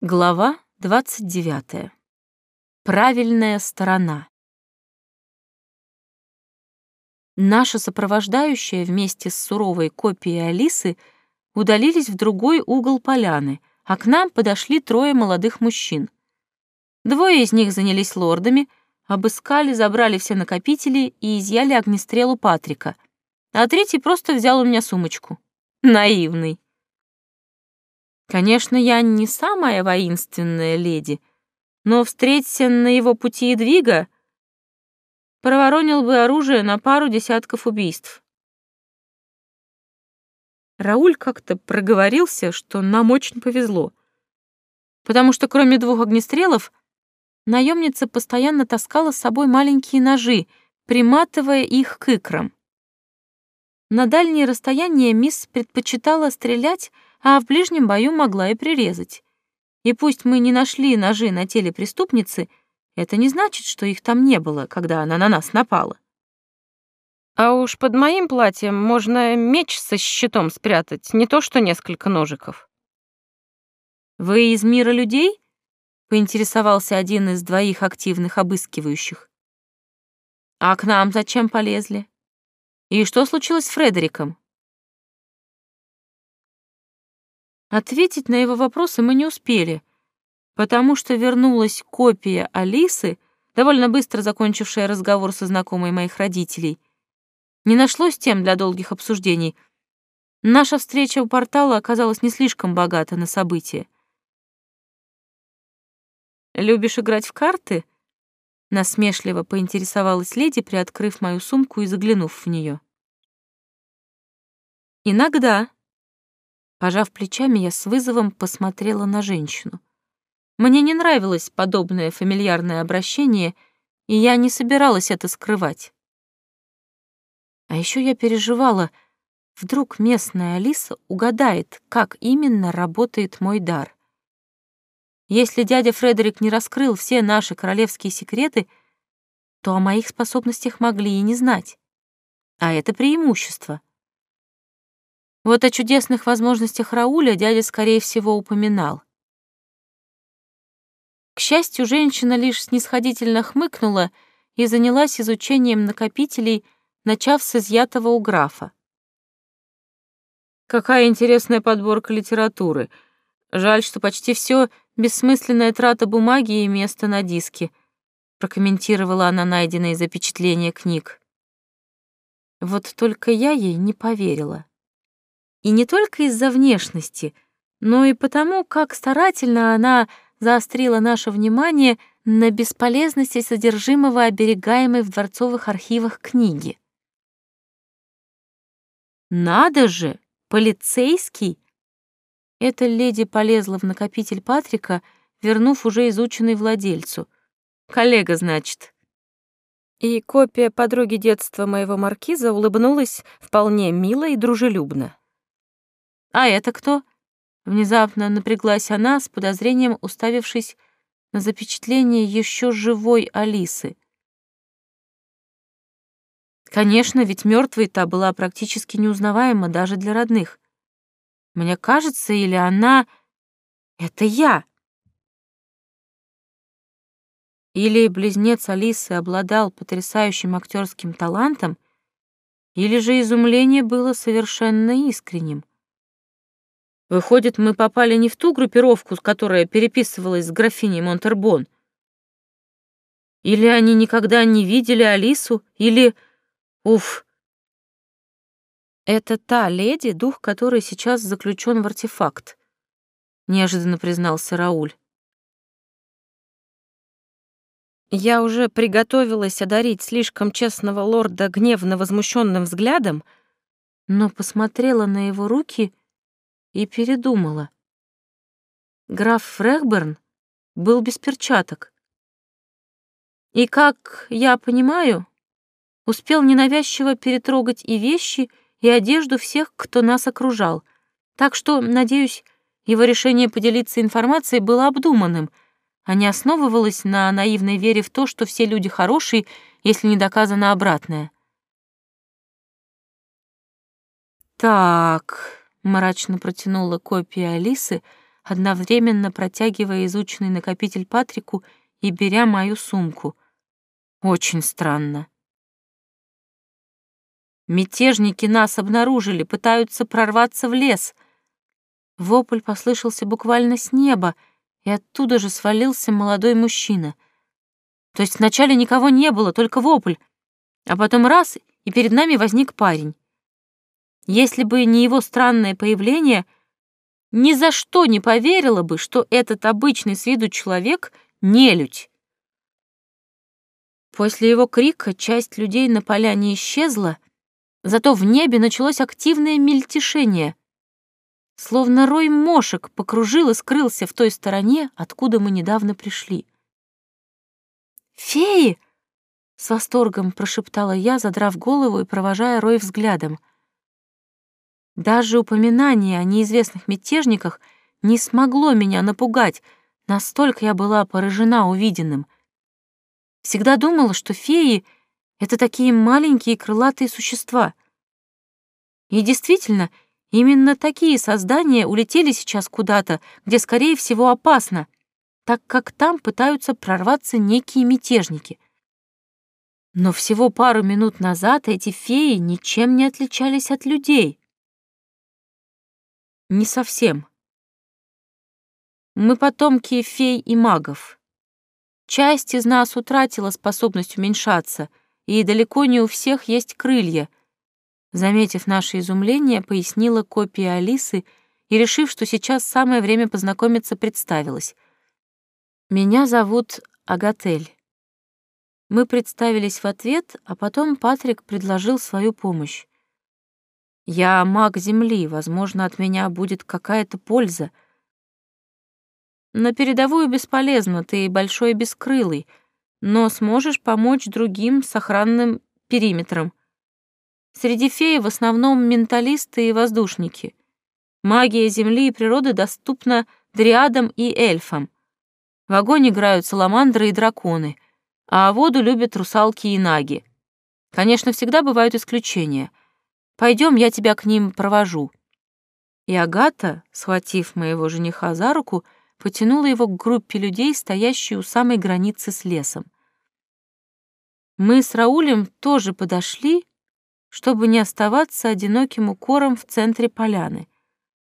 Глава 29. Правильная сторона. Наша сопровождающая вместе с суровой копией Алисы удалились в другой угол поляны, а к нам подошли трое молодых мужчин. Двое из них занялись лордами, обыскали, забрали все накопители и изъяли огнестрел у Патрика, а третий просто взял у меня сумочку. Наивный. Конечно, я не самая воинственная леди, но встреться на его пути и двига, проворонил бы оружие на пару десятков убийств. Рауль как-то проговорился, что нам очень повезло, потому что кроме двух огнестрелов наемница постоянно таскала с собой маленькие ножи, приматывая их к икрам. На дальние расстояния мисс предпочитала стрелять а в ближнем бою могла и прирезать. И пусть мы не нашли ножи на теле преступницы, это не значит, что их там не было, когда она на нас напала. А уж под моим платьем можно меч со щитом спрятать, не то что несколько ножиков. «Вы из мира людей?» — поинтересовался один из двоих активных обыскивающих. «А к нам зачем полезли? И что случилось с Фредериком?» Ответить на его вопросы мы не успели, потому что вернулась копия Алисы, довольно быстро закончившая разговор со знакомой моих родителей. Не нашлось тем для долгих обсуждений. Наша встреча у портала оказалась не слишком богата на события. «Любишь играть в карты?» Насмешливо поинтересовалась леди, приоткрыв мою сумку и заглянув в нее. «Иногда», Пожав плечами, я с вызовом посмотрела на женщину. Мне не нравилось подобное фамильярное обращение, и я не собиралась это скрывать. А еще я переживала, вдруг местная Алиса угадает, как именно работает мой дар. Если дядя Фредерик не раскрыл все наши королевские секреты, то о моих способностях могли и не знать. А это преимущество — вот о чудесных возможностях Рауля дядя, скорее всего, упоминал. К счастью, женщина лишь снисходительно хмыкнула и занялась изучением накопителей, начав с изъятого у графа. «Какая интересная подборка литературы. Жаль, что почти все бессмысленная трата бумаги и места на диске», прокомментировала она найденные запечатления книг. Вот только я ей не поверила. И не только из-за внешности, но и потому, как старательно она заострила наше внимание на бесполезности содержимого оберегаемой в дворцовых архивах книги. «Надо же! Полицейский!» Эта леди полезла в накопитель Патрика, вернув уже изученный владельцу. «Коллега, значит». И копия подруги детства моего маркиза улыбнулась вполне мило и дружелюбно. «А это кто?» Внезапно напряглась она, с подозрением уставившись на запечатление еще живой Алисы. Конечно, ведь мертвой та была практически неузнаваема даже для родных. Мне кажется, или она... Это я. Или близнец Алисы обладал потрясающим актерским талантом, или же изумление было совершенно искренним. Выходит, мы попали не в ту группировку, которая переписывалась с графиней Монтербон. Или они никогда не видели Алису, или... Уф! Это та леди, дух которой сейчас заключен в артефакт, неожиданно признался Рауль. Я уже приготовилась одарить слишком честного лорда гневно возмущенным взглядом, но посмотрела на его руки и передумала. Граф Фрехберн был без перчаток. И, как я понимаю, успел ненавязчиво перетрогать и вещи, и одежду всех, кто нас окружал. Так что, надеюсь, его решение поделиться информацией было обдуманным, а не основывалось на наивной вере в то, что все люди хорошие, если не доказано обратное. Так, мрачно протянула копия Алисы, одновременно протягивая изученный накопитель Патрику и беря мою сумку. Очень странно. Мятежники нас обнаружили, пытаются прорваться в лес. Вопль послышался буквально с неба, и оттуда же свалился молодой мужчина. То есть вначале никого не было, только вопль, а потом раз, и перед нами возник парень. Если бы не его странное появление, ни за что не поверила бы, что этот обычный с виду человек — нелюдь. После его крика часть людей на поляне исчезла, Зато в небе началось активное мельтешение. Словно рой мошек покружил и скрылся в той стороне, откуда мы недавно пришли. «Феи!» — с восторгом прошептала я, задрав голову и провожая рой взглядом. Даже упоминание о неизвестных мятежниках не смогло меня напугать, настолько я была поражена увиденным. Всегда думала, что феи — это такие маленькие крылатые существа. И действительно, именно такие создания улетели сейчас куда-то, где, скорее всего, опасно, так как там пытаются прорваться некие мятежники. Но всего пару минут назад эти феи ничем не отличались от людей. Не совсем. Мы потомки фей и магов. Часть из нас утратила способность уменьшаться — и далеко не у всех есть крылья. Заметив наше изумление, пояснила копия Алисы и, решив, что сейчас самое время познакомиться, представилась. «Меня зовут Агатель». Мы представились в ответ, а потом Патрик предложил свою помощь. «Я маг Земли, возможно, от меня будет какая-то польза». «На передовую бесполезно, ты большой бескрылый», но сможешь помочь другим с охранным периметром. Среди феи в основном менталисты и воздушники. Магия Земли и природы доступна дриадам и эльфам. В огонь играют саламандры и драконы, а воду любят русалки и наги. Конечно, всегда бывают исключения. Пойдем, я тебя к ним провожу. И Агата, схватив моего жениха за руку, потянула его к группе людей, стоящей у самой границы с лесом. Мы с Раулем тоже подошли, чтобы не оставаться одиноким укором в центре поляны.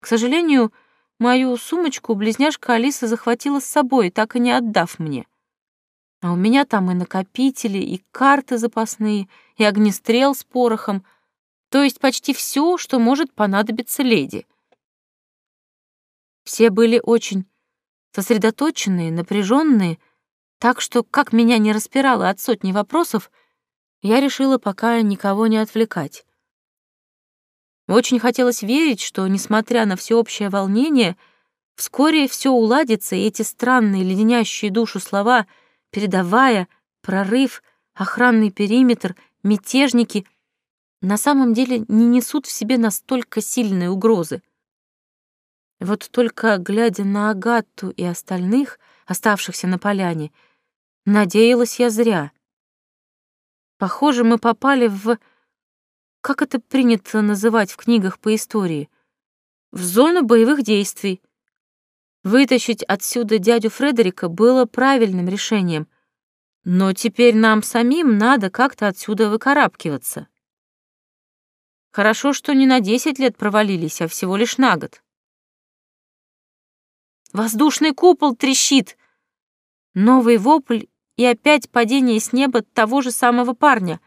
К сожалению, мою сумочку близняшка Алиса захватила с собой, так и не отдав мне. А у меня там и накопители, и карты запасные, и огнестрел с порохом, то есть почти все, что может понадобиться леди. Все были очень сосредоточенные, напряженные, так что, как меня не распирало от сотни вопросов, я решила пока никого не отвлекать. Очень хотелось верить, что, несмотря на всеобщее волнение, вскоре все уладится, и эти странные, леденящие душу слова «передовая», «прорыв», «охранный периметр», «мятежники» на самом деле не несут в себе настолько сильные угрозы. Вот только, глядя на Агатту и остальных, оставшихся на поляне, надеялась я зря. Похоже, мы попали в... Как это принято называть в книгах по истории? В зону боевых действий. Вытащить отсюда дядю Фредерика было правильным решением, но теперь нам самим надо как-то отсюда выкарабкиваться. Хорошо, что не на десять лет провалились, а всего лишь на год. Воздушный купол трещит. Новый вопль и опять падение с неба того же самого парня.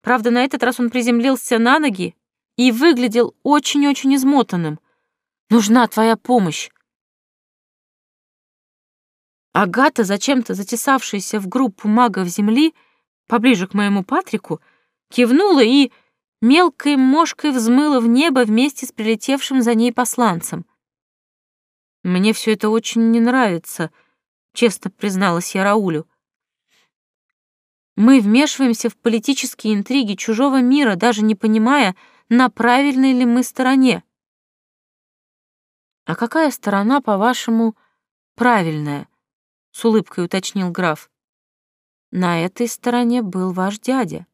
Правда, на этот раз он приземлился на ноги и выглядел очень-очень измотанным. Нужна твоя помощь. Агата, зачем-то затесавшаяся в группу магов Земли, поближе к моему Патрику, кивнула и мелкой мошкой взмыла в небо вместе с прилетевшим за ней посланцем. Мне все это очень не нравится, честно призналась я Раулю. Мы вмешиваемся в политические интриги чужого мира, даже не понимая, на правильной ли мы стороне. А какая сторона, по-вашему, правильная? С улыбкой уточнил граф. На этой стороне был ваш дядя.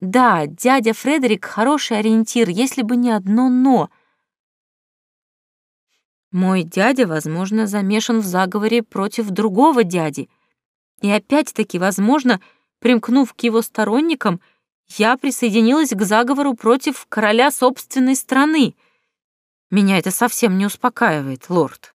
Да, дядя Фредерик — хороший ориентир, если бы не одно «но». Мой дядя, возможно, замешан в заговоре против другого дяди. И опять-таки, возможно, примкнув к его сторонникам, я присоединилась к заговору против короля собственной страны. Меня это совсем не успокаивает, лорд.